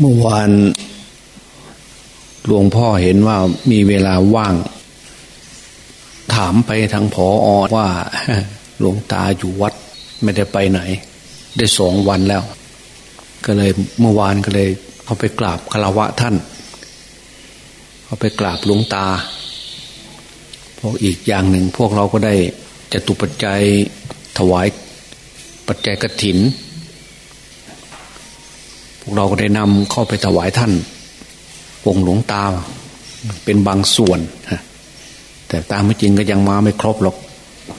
เมื่อวานหลวงพ่อเห็นว่ามีเวลาว่าง ถามไปทางผออว่าหลวงตาอยู่วัดไม่ได้ไปไหน ได้สองวันแล้ว ก็เลยเมื่อวานก็เลยเขาไปกราบคารวะท่านเขาไปกราบหลวงตาเพราะอีกอย่างหนึ่งพวกเราก็ได้จะตุปัจจัยถวายปัจจัยกรถิน วกเราก็ได้นำเข้าไปถวายท่านองค์หลวงตาเป็นบางส่วนแต่ตามไม่จริงก็ยังมาไม่ครบหรอก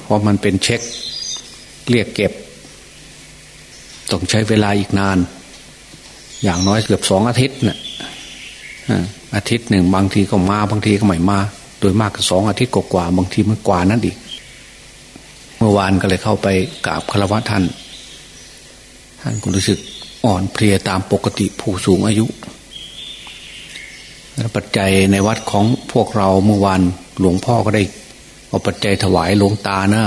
เพราะมันเป็นเช็คเรียกเก็บ ต้องใช้เวลาอีกนาน อย่างน้อยเกือบสองอาทิตย์นะ่ะอาทิตย์หนึ่งบางทีก็มาบางทีก็ไม่มา โดยมากก็สองอาทิตย์กว่าบางทีมันกว่านั้นอีก เมื่อวานก็เลยเข้าไปกราบคารวะท่าน ท่านก็รู้สึก อ่อนเพลียตามปกติผู้สูงอายุปัจจัยในวัดของพวกเราเมื่อวานหลวงพ่อก็ได้เอาปัจจัยถวายหลวงตาเนะ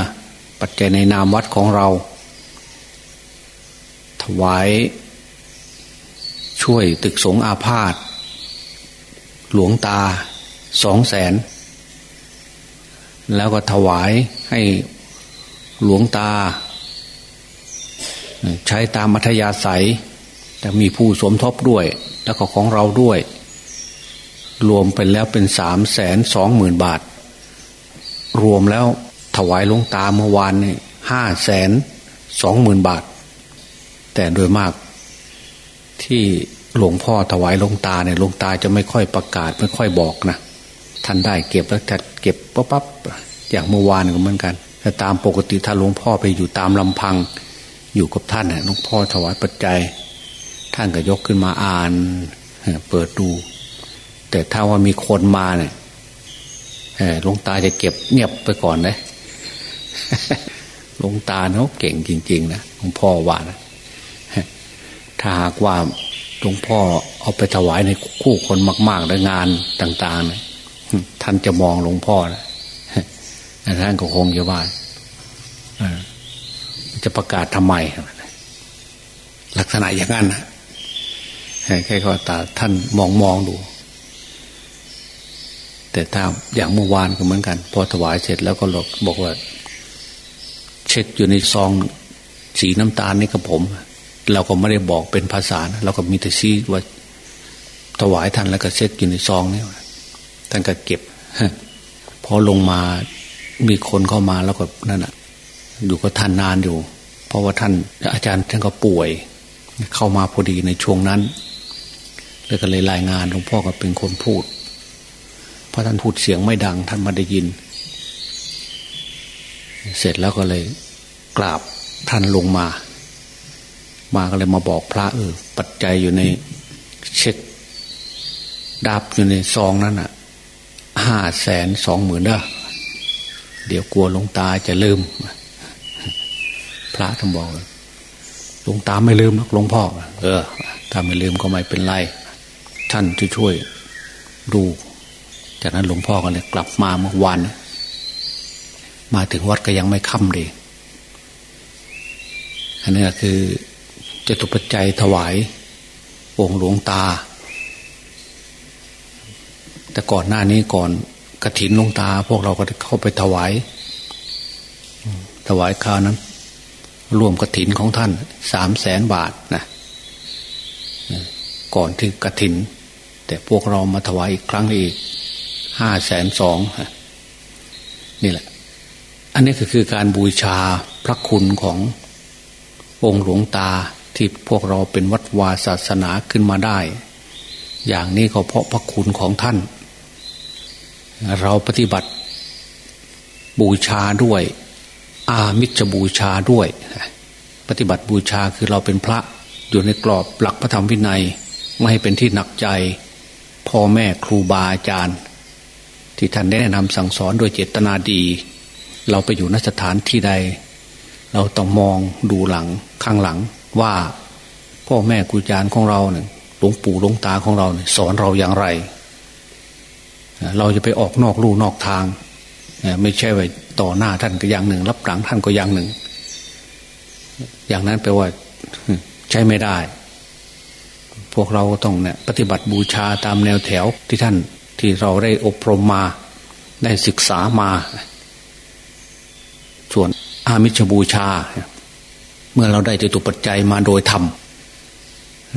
ปัจจัยในนามวัดของเรา ถวาย ช่วยตึกสงอาพาธหลวงตาสองแสน แล้วก็ถวายให้หลวงตา ใช้ตามมัธยาศัยแต่มีผู้สมทบด้วย แล้วก็ของเราด้วย รวมไปแล้วเป็นสามแสนสองหมื่นบาท รวมแล้วถวายลงตาเมื่อวานนี่ห้าแสนสองหมื่นบาท แต่โดยมากที่หลวงพ่อถวายลงตาเนี่ยลงตาจะไม่ค่อยประกาศไม่ค่อยบอกนะท่านได้เก็บแล้วจะเก็บปั๊บปั๊บอย่างเมื่อวานก็เหมือนกัน แต่ตามปกติถ้าหลวงพ่อไปอยู่ตามลำพัง อยู่กับท่านเนี่ยหลวงพ่อถวายปัจจัย ท่านก็ยกขึ้นมาอ่าน เปิดดู แต่ถ้าว่ามีคนมาเนี่ยหลวงตาจะเก็บเงียบไปก่อนนะหลวงตาเนาะเก่งจริง ๆ นะหลวงพ่อว่านะถ้าหากว่าหลวงพ่อเอาไปถวายในคู่คนมากๆและงานต่าง ๆ นะท่านจะมองหลวงพ่อนะท่านก็คงจะว่า จะประกาศทำไม ลักษณะอย่างนั้นนะแค่ก็ตาท่านมองมองดู แต่ถ้าอย่างเมื่อวานก็เหมือนกัน พอถวายเสร็จแล้วก็บอกว่า เช็คอยู่ในซอง สีน้ำตาลนี่กับผม เราก็ไม่ได้บอกเป็นภาษานะเราก็มีแต่ชี้ว่า ถวายท่านแล้วก็เช็คอยู่ในซองนี่ท่านก็เก็บพอลงมามีคนเข้ามาแล้วก็นั่นอะ อยู่ก็ท่านนานอยู่ เพราะว่าท่านอาจารย์ท่านก็ป่วย เข้ามาพอดีในช่วงนั้นแล้วก็เลยรายงานหลวงพ่อก็เป็นคนพูด เพราะท่านพูดเสียงไม่ดัง ท่านมาได้ยิน เสร็จแล้วก็เลยกราบท่านลงมา มาก็เลยมาบอกพระเออปัจจัยอยู่ในเช็คดับอยู่ในซองนั้นอะห้าแสนสองหมื่นเด้อเดี๋ยวกลัวหลวงตาจะลืม พระท่านบอกหลวงตาไม่ลืมหรอกหลวงพ่อ เออ ถ้าไม่ลืมก็ไม่เป็นไร ท่านจะช่วยดูจากนั้นหลวงพ่อก็เลยกลับมาเมื่อวานมาถึงวัดก็ยังไม่ค่ำดีอันนี้คือจตุปัจจัยถวายองค์หลวงตา แต่ก่อนหน้านี้ก่อนกระถินหลวงตา พวกเราก็เข้าไปถวาย ถวายข้าวนั้น รวมกระถินของท่านสามแสนบาทนะก่อนที่กระถิน แต่พวกเรามาถวายอีกครั้งอีกห้าแสนสองนี่แหละ อันนี้ก็คือการบูชาพระคุณขององค์หลวงตาที่พวกเราเป็นวัดวาศาสนาขึ้นมาได้ อย่างนี้ก็เพราะพระคุณของท่าน เราปฏิบัติบูชาด้วย อามิจบูชาด้วย ปฏิบัติบูชาคือเราเป็นพระอยู่ในกรอบหลักพระธรรมวินัย ไม่ให้เป็นที่หนักใจ พ่อแม่ครูบาอาจารย์ ที่ท่านแนะนำสั่งสอนโดยเจตนาดี เราไปอยู่นสถานที่ใด เราต้องมองดูหลังข้างหลังว่าพ่อแม่ครูอาจารย์ของเราเนี่ยหลวงปู่หลวงตาของเราเนี่ยสอนเราอย่างไร เราจะไปออกนอกลู่นอกทางไม่ใช่ไป ต่อหน้าท่านก็อย่างหนึ่ง รับหลังท่านก็อย่างหนึ่ง อย่างนั้นแปลว่าใช้ไม่ได้ พวกเราต้องเนี่ยปฏิบัติบูชาตามแนวแถวที่ท่านที่เราได้อบรมมา ได้ศึกษามา ส่วนอามิชบูชา เมื่อเราได้จตุปัจจัยมาโดยธรรม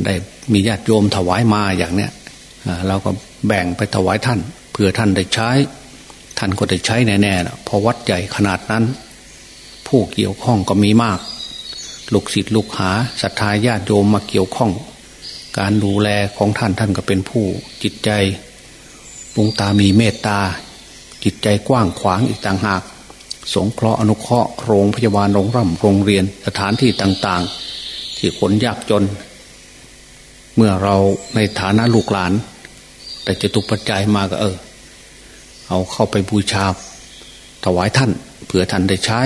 ได้มีญาติโยมถวายมาอย่างเนี้ยเราก็แบ่งไปถวายท่านเพื่อท่านได้ใช้ ท่านก็ได้ใช้แน่ๆเพราะวัดใหญ่ขนาดนั้น ผู้เกี่ยวข้องก็มีมาก ลูกศิษย์ลูกหาศรัทธาญาติโยมมาเกี่ยวข้อง การดูแลของท่านท่านก็เป็นผู้จิตใจปุงตามีเมตตา จิตใจกว้างขวางอีกต่างหาก สงเคราะห์อนุเคราะห์โรงพยาบาลโรงร่ำโรงเรียนสถานที่ต่างๆ ที่คนยากจน เมื่อเราในฐานะลูกหลาน แต่จะตุปัจจัยมาก็เออ เอาเข้าไปบูชาถวายท่านเผื่อท่านได้ใช้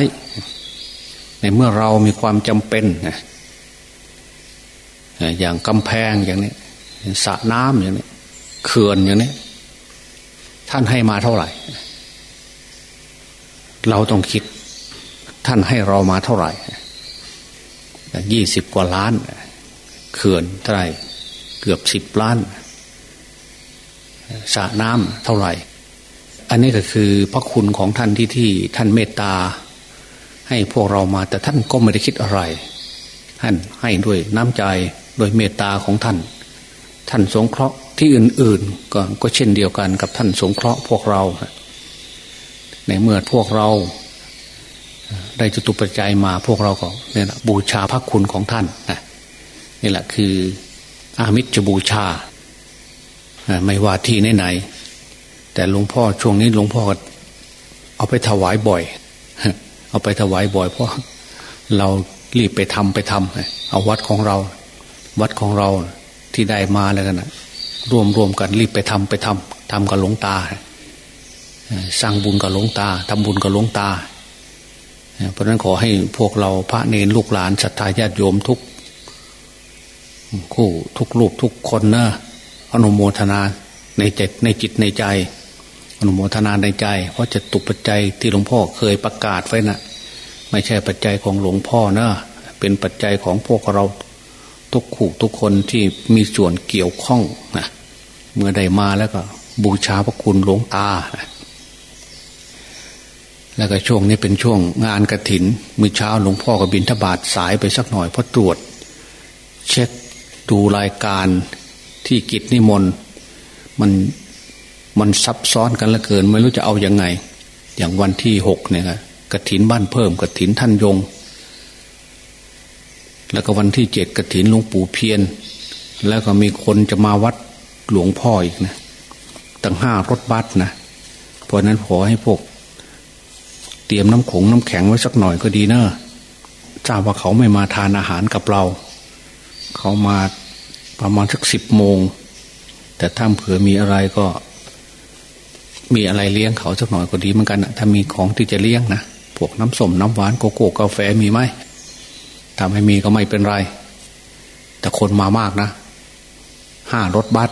ในเมื่อเรามีความจำเป็นอย่างกำแพงอย่างนี้สระน้ำอย่างนี้เขื่อนอย่างนี้ท่านให้มาเท่าไหร่ เราต้องคิด ท่านให้เรามาเท่าไหร่ยี่สิบกว่าล้าน เขื่อนเท่าไหร่ เกือบสิบล้านสระน้ำเท่าไหร่ อันนี้ก็คือพระคุณของท่านที่ที่ท่านเมตตา ให้พวกเรามาแต่ท่านก็ไม่ได้คิดอะไร ท่านให้ด้วยน้ำใจโดยเมตตาของท่าน ท่านสงเคราะห์ที่อื่นๆก็ก็เช่นเดียวกันกับท่านสงเคราะห์พวกเราในเมื่อพวกเรา ได้จตุปัจจัยมาพวกเราก็เนี่ยบูชาพระคุณของท่านนะนี่แหละคืออามิจบูชา ไม่ว่าที่ไหนๆ แต่หลวงพ่อช่วงนี้หลวงพ่อเอาไปถวายบ่อย เอาไปถวายบ่อยเพราะเรารีบไปทำไปทำเอาวัดของเรา วัดของเราที่ได้มาแล้วกันนะรวมรวมกันรีบไปทำไปทำทำกับหลวงตาสร้างบุญกับหลวงตาทำบุญกับหลวงตา เพราะนั้นขอให้พวกเราพระเนรลูกหลานศรัทธาญาติโยมทุกคู่ทุกลูกทุกคนนะอนุโมทนาในใจในจิตในใจ อนุโมทนาในใจ เพราะจะตุปัจจัยที่หลวงพ่อเคยประกาศไว้นะ่ะ ไม่ใช่ปัจจัยของหลวงพ่อนะเป็นปัจจัยของพวกเราทุกคู่ทุกคนที่มีส่วนเกี่ยวข้องนะเมื่อได้มาแล้วก็บูชาพระคุณหลวงตาแล้วก็ช่วงนี้เป็นช่วงงานกระถิน มือเช้าหลวงพ่อกับบินทบาทสายไปสักหน่อยเพราะตรวจ เช็คดูรายการที่กิจนิมนต์มัน มันซับซ้อนกันละเกิน ไม่รู้จะเอาอยัางไง อย่างวันที่หกเนี่ยกระถินบ้านเพิ่มกระถินท่านยง แล้วก็วันที่เจ็ดกระถินหลวงปู่เพียน แล้วก็มีคนจะมาวัดหลวงพ่ออีกนะตั้งห้ารถบัสนะเพราะนั้นขอให้พวก เตรียมน้ำขงน้ำแข็งไว้สักหน่อยก็ดีเนอะทราบว่าเขาไม่มาทานอาหารกับเรา เขามาประมาณสักสิบโมง แต่ถ้าเผื่อมีอะไรก็ มีอะไรเลี้ยงเขาสักหน่อยก็ดีเหมือนกันนะถ้ามีของที่จะเลี้ยงนะพวกน้ำส้มน้ำหวานโกโก้กาแฟมีไหมถ้าไม่มีก็ไม่เป็นไร แต่คนมามากนะห้ารถบัส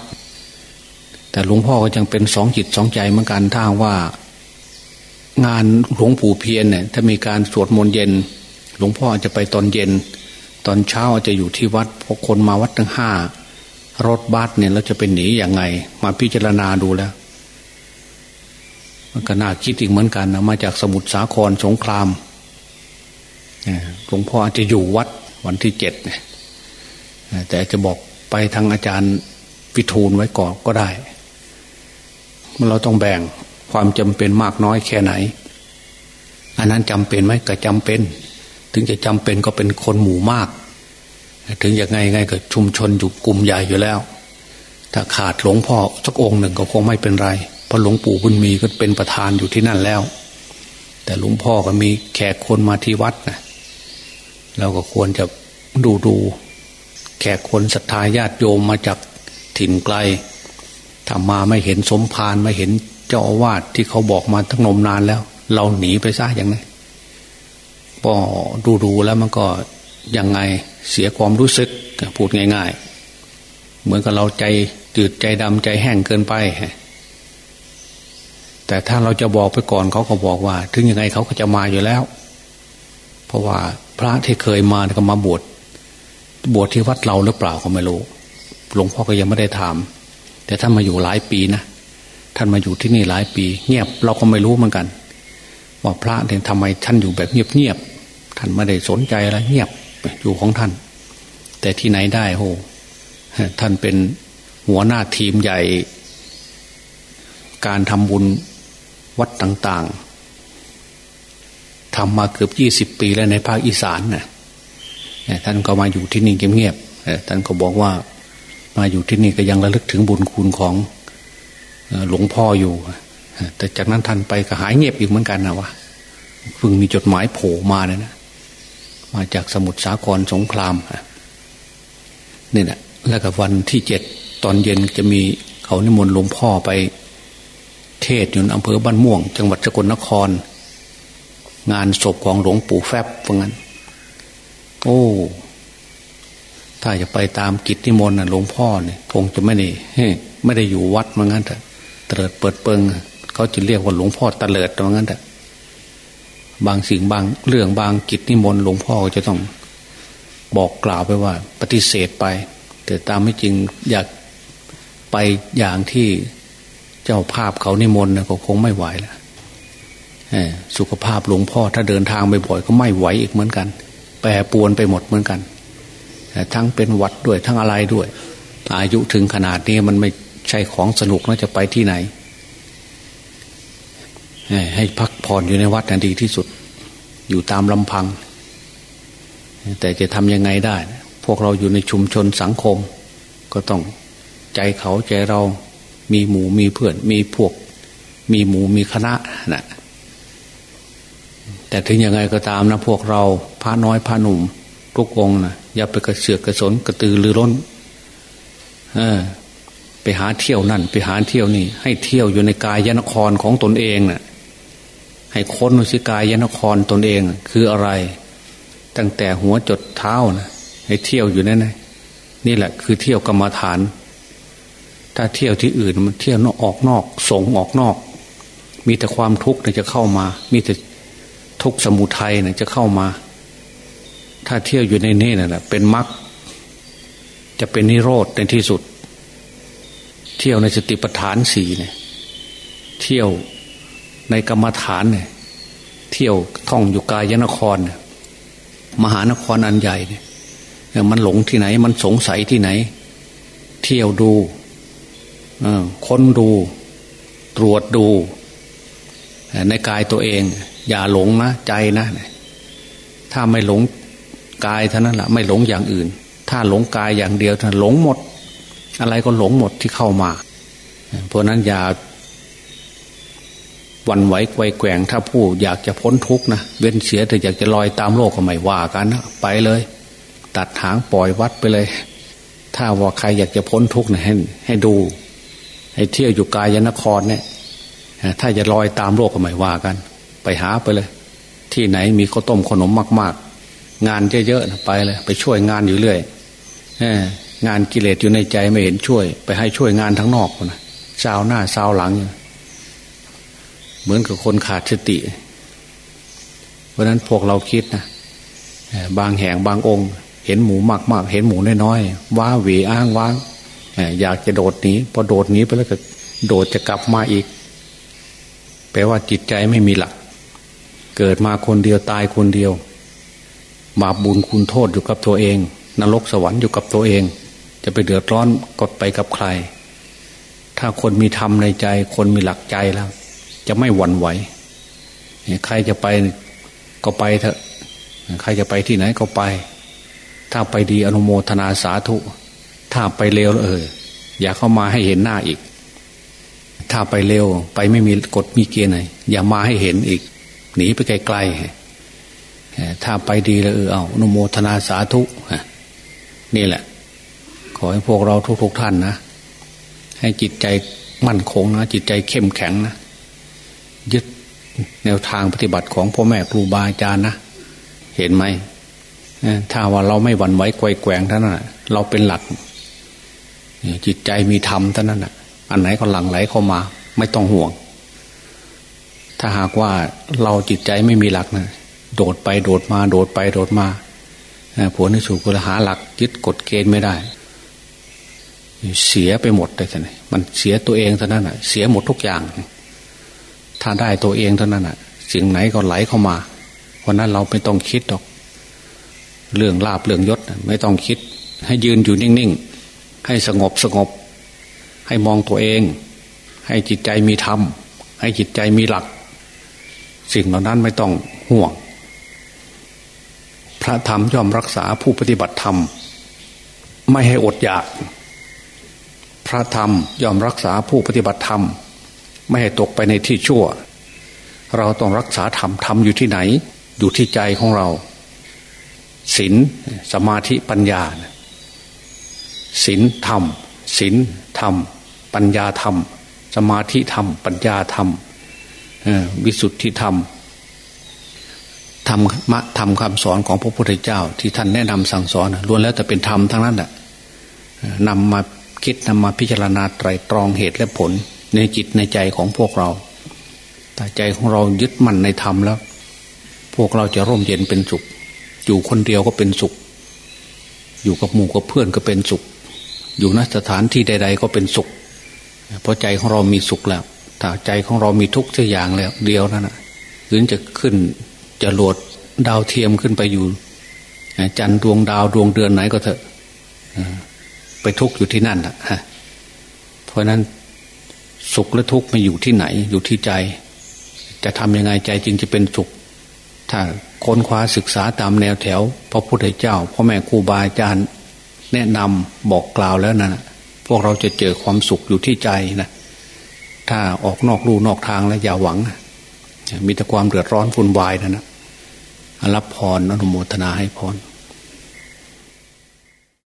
แต่หลวงพ่อก็ยังเป็นสองจิตสองใจเหมือนกันถ้าว่า งานหลวงปู่เพียนเนี่ย ถ้ามีการสวดมนต์เย็น หลวงพ่อจะไปตอนเย็น ตอนเช้าจะอยู่ที่วัดพอคนมาวัดทั้งห้ารถบัสเนี่ยเราจะเป็นหนีอย่างไง มาพิจารณาดูแล้ว มันก็น่าคิดอีกเหมือนกันนะมาจากสมุทรสาครสงครามหลวงพ่ออาจจะอยู่วัดวันที่เจ็ดเนี่ยแต่จะบอกไปทางอาจารย์วิทูลไว้ก่อนก็ได้เราต้องแบ่งความจำเป็นมากน้อยแค่ไหน อันนั้นจำเป็นไหมก็จำเป็น ถึงจะจำเป็นก็เป็นคนหมู่มาก ถึงอย่างไงไงก็ชุมชนอยู่กลุ่มใหญ่อยู่แล้ว ถ้าขาดหลวงพ่อสักองค์หนึ่งก็คงไม่เป็นไร เพราะหลวงปู่บุญมีก็เป็นประธานอยู่ที่นั่นแล้ว แต่หลวงพ่อก็มีแขกคนมาที่วัดนะเราก็ควรจะดูดูแขกคนศรัทธาญาติโยมมาจากถิ่นไกลถ้ามาไม่เห็นสมภารไม่เห็นเจ้าอาวาสที่เขาบอกมาทั้งนมนานแล้ว เราหนีไปซะอย่างนั้นพอดูดูแล้วมันก็ยังไงเสียความรู้สึกพูดง่าย ๆ เหมือนกับเราใจจืดใจดำใจแห้งเกินไป แต่ถ้าเราจะบอกไปก่อนเขาก็บอกว่า ถึงยังไงเขาก็จะมาอยู่แล้ว เพราะว่าพระที่เคยมาก็มาบวชบวชที่วัดเราหรือเปล่าก็ไม่รู้หลวงพ่อก็ยังไม่ได้ถาม แต่ท่านมาอยู่หลายปีนะท่านมาอยู่ที่นี่หลายปี เงียบเราก็ไม่รู้เหมือนกัน ว่าพระเนี่ยทำไมท่านอยู่แบบเงียบๆท่านไม่ได้สนใจอะไรเงียบอยู่ของท่าน แต่ที่ไหนได้โหท่านเป็นหัวหน้าทีมใหญ่ การทำบุญ วัดต่างๆทำมาเกือบยี่สิบปีแล้วในภาคอีสานนะ่ะท่านก็มาอยู่ที่นี่เงียบๆท่านก็บอกว่ามาอยู่ที่นี่ก็ยังระลึกถึงบุญคุณของหลวงพ่ออยู่ แต่จากนั้นท่านไปก็หายเงียบอีกเหมือนกันนะวะเพิ่งมีจดหมายโผล่มาเนี่ยนะ มาจากสมุทรสาครสงครามนี่แหละแล้วกับวันที่เจ็ดตอนเย็นจะมีเขานิมนต์หลวงพ่อไป เทศอยู่อำเภอบ้านม่วง จังหวัดสกลนคร งานศพของหลวงปู่แฟบว่างั้น โอ้ ถ้าจะไปตามกิจนิมนต์นะหลวงพ่อเนี่ยคงจะไม่ได้ไม่ได้อยู่วัดว่างั้นแต่เตลิดเปิดเปิงเขาจะเรียกว่าหลวงพ่อตลิดว่างั้นแต่บางสิ่งบางเรื่องบางกิจนิมนต์หลวงพ่อจะต้องบอกกล่าวไปว่า ปฏิเสธไป แต่ตามไม่จริงอยากไปอย่างที่ เจ้าภาพเขานิมนต์ก็คงไม่ไหวแล้วสุขภาพหลวงพ่อถ้าเดินทางไปบ่อยก็ไม่ไหวอีกเหมือนกัน แปรปวนไปหมดเหมือนกัน ทั้งเป็นวัดด้วยทั้งอะไรด้วย อายุถึงขนาดนี้มันไม่ใช่ของสนุกนะจะไปที่ไหน ให้พักผ่อนอยู่ในวัดนั่นดีที่สุด อยู่ตามลำพัง แต่จะทำยังไงได้ พวกเราอยู่ในชุมชนสังคม ก็ต้องใจเขาใจเรา มีหมูมีเพื่อน มีพวก มีหมูมีคณะนะแต่ถึงยังไงก็ตามนะพวกเราพระน้อยพระหนุ่มทุกองนะอย่าไปกระเสือกกระสนกระตือรือร้น เออ ไปหาเที่ยวนั่น ไปหาเที่ยวนี่ ให้เที่ยวอยู่ในกายยนครของตนเองนะ่ะ ให้ค้นสิกายยนครตนเองคืออะไร ตั้งแต่หัวจดเท้านะให้เที่ยวอยู่นั่นนะนี่แหละ คือเที่ยวกรรมฐาน ถ้าเที่ยวที่อื่นมันเที่ยวนอกออกนอก สงออกนอก มีแต่ความทุกข์จะเข้ามา มีแต่ทุกข์สมุทัยนะจะเข้ามา ถ้าเที่ยวอยู่ในนี่นะ่ะเป็นมรรคจะเป็นนิโรธในที่สุด เที่ยวในสติปัฏฐานสี่เนี่ย เที่ยวในกรรมฐานเนี่ยเที่ยวท่องอยู่กายนครเนี่ยมหานครอันใหญ่เนี่ยมันหลงที่ไหน มันสงสัยที่ไหน เที่ยวดู ค้นดู ตรวจดู ในกายตัวเอง อย่าหลงนะใจนะ ถ้าไม่หลงกายเท่านั้นแหละไม่หลงอย่างอื่น ถ้าหลงกายอย่างเดียวท่านหลงหมด อะไรก็หลงหมดที่เข้ามา เพราะนั้นอย่าวันไหวไกวแกว่งถ้าผู้อยากจะพ้นทุกข์นะเว้นเสียแต่อยากจะลอยตามโลกก็ไม่ว่ากันนะไปเลย ตัดหางปล่อยวัดไปเลย ถ้าว่าใครอยากจะพ้นทุกข์นะให้ให้ดู ให้เที่ยวอยู่กายนครเนี่ยถ้าจะลอยตามโลกก็ไม่ว่ากัน ไปหาไปเลย ที่ไหนมีข้าวต้มขนมมาก ๆ งานเยอะๆไปเลย ไปช่วยงานอยู่เรื่อยงานกิเลสอยู่ในใจไม่เห็นช่วย ไปให้ช่วยงานทั้งนอกนะชาวหน้าชาวหลัง เหมือนกับคนขาดสติ เพราะนั้นพวกเราคิดนะบางแห่งบางองค์ เห็นหมูมากมากเห็นหมูน้อยๆว้าหวีอ้างว้าง อยากจะโดดหนีพอโดดหนีไปแล้วก็โดดจะกลับมาอีก แปลว่าจิตใจไม่มีหลัก เกิดมาคนเดียวตายคนเดียวบาปบุญคุณโทษอยู่กับตัวเอง นรกสวรรค์อยู่กับตัวเอง จะไปเดือดร้อนกดไปกับใคร ถ้าคนมีธรรมในใจ คนมีหลักใจแล้ว จะไม่หวั่นไหวใครจะไปก็ไปเถอะ ใครจะไปที่ไหนก็ไป ถ้าไปดีอนุโมทนาสาธุ ถ้าไปเร็วเอออย่าเข้ามาให้เห็นหน้าอีก ถ้าไปเร็วไปไม่มีกฎมีเกณฑ์ไหนอย่ามาให้เห็นอีก หนีไปไกลๆถ้าไปดีแล้วเออเอาอนุโมทนาสาธุนี่แหละ ขอให้พวกเราทุกๆท่านนะให้จิตใจมั่นคงนะ จิตใจเข้มแข็งนะยึดแนวทางปฏิบัติของพ่อแม่ครูบาอาจารย์นะเห็นไหมถ้าว่าเราไม่หวั่นไหวไกวแกว่งท่านั้นเราเป็นหลัก จิตใจมีธรรมเท่านั้นอะ อันไหนก็หลั่งไหลเข้ามา ไม่ต้องห่วง ถ้าหากว่าเราจิตใจไม่มีหลักนะโดดไปโดดมา โดดไปโดดมาผลที่สุดก็หาหลักยึดกฎเกณฑ์ไม่ได้ เสียไปหมดเลยท่านมันเสียตัวเองเท่านั้นอะ เสียหมดทุกอย่าง ถ้าได้ตัวเองเท่านั้นอะ สิ่งไหนก็ไหลเข้ามาเพราะนั้นเราไม่ต้องคิดหรอก เรื่องลาบเรื่องยศไม่ต้องคิด ให้ยืนอยู่นิ่งๆ ให้สงบสงบ ให้มองตัวเอง ให้จิตใจมีธรรม ให้จิตใจมีหลัก สิ่งเหล่านั้นไม่ต้องห่วง พระธรรมย่อมรักษาผู้ปฏิบัติธรรม ไม่ให้อดอยาก พระธรรมย่อมรักษาผู้ปฏิบัติธรรม ไม่ให้ตกไปในที่ชั่ว เราต้องรักษาธรรมธรรมอยู่ที่ไหน อยู่ที่ใจของเราศีลสมาธิปัญญา ศีลธรรมศีลธรรม ปัญญาธรรม สมาธิธรรม ปัญญาธรรมวิสุทธิธรรมธรรมะธรรมคำสอนของพระพุทธเจ้า ที่ท่านแนะนำสั่งสอนล้วนแล้วแต่เป็นธรรมทั้งนั้นแหละนำมาคิดนำมาพิจารณาไตรตรองเหตุและผล ในจิตในใจของพวกเราแต่ใจของเรายึดมั่นในธรรมแล้ว พวกเราจะร่มเย็นเป็นสุข อยู่คนเดียวก็เป็นสุข อยู่กับหมู่กับเพื่อนก็เป็นสุข อยู่นสถานที่ใด ๆ ก็เป็นสุข เพราะใจของเรามีสุขแล้ว ถ้าใจของเรามีทุกข์สักอย่างแล้ว เดียวนั่นแหะหรือจะขึ้นจะโหลดดาวเทียมขึ้นไปอยู่ จันดวงดาวดวงเดือนไหนก็เถอะไปทุกข์อยู่ที่นั่นแหละเพราะนั้นสุขและทุกข์ไม่อยู่ที่ไหน อยู่ที่ใจ จะทำยังไงใจจึงจะเป็นสุข ถ้าค้นคว้าศึกษาตามแนวแถว พระพุทธเจ้าพ่อแม่ครูบาอาจารย์ แนะนำบอกกล่าวแล้วนะ่ะพวกเราจะเจอความสุขอยู่ที่ใจนะถ้าออกนอกลู่นอกทางแล้วอย่าหวัง มีแต่ความเดือดร้อนฝุ่นวายนะนะรับพรอนุโมทนาให้พร